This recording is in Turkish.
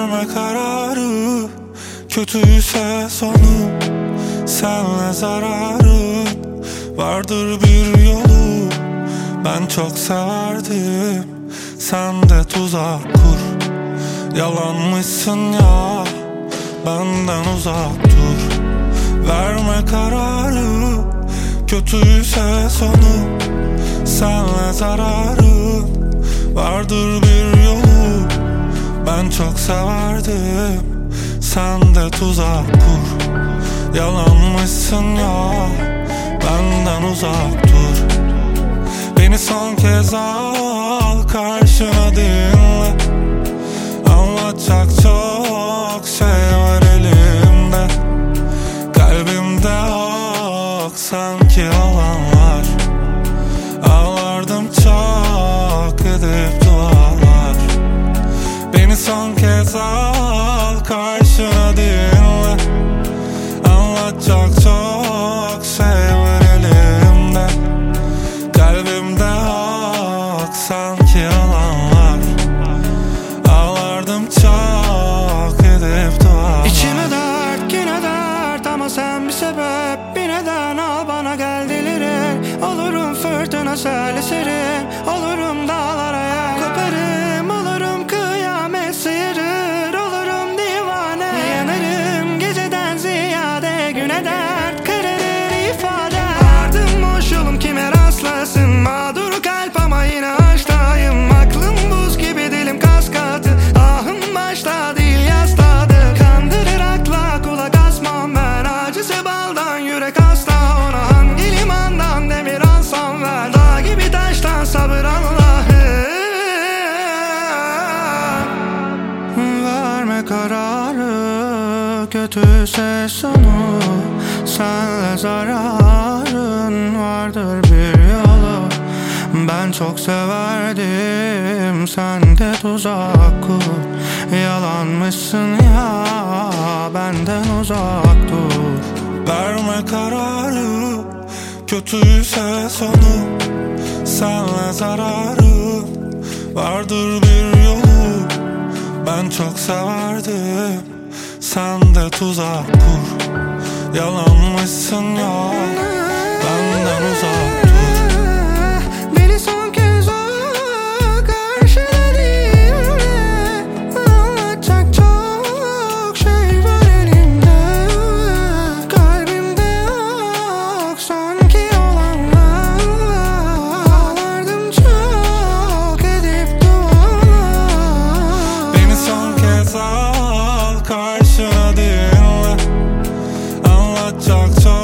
Verme kararı. Kötüyse sonu Senle zararı. Vardır bir yolu Ben çok severdim. Sen de tuzak kur. Yalanmışsın ya Benden uzak dur. Verme kararı Kötüyse sonu Senle zararı. Vardır bir yolu Ben çok severdim. Sen de tuzak kur. Yalanmışsın ya. Benden uzak dur. Beni son kez al Karşına dinle. Anlatacak çok şey var elimde. Kalbimde yok sanki olanlar Anlatacak çok şey var elimde. Kalbimde yok sanki olanlar Ağlardım çok edip dualar İçime dert yine dert ama sen bir sebep. Bir neden al bana gel delirir Olurum fırtına sel eserim Olurum Kötüyse sonu Senle zararın vardır bir yolu. Ben çok severdim Sen de tuzak kur. Yalanmışsın ya Benden uzak dur. Verme kararı Kötüyse sonu Senle zararı Vardır bir yolu. Ben çok severdim Sen de tuzak kur. Yalanmışsın uzak talk, talk.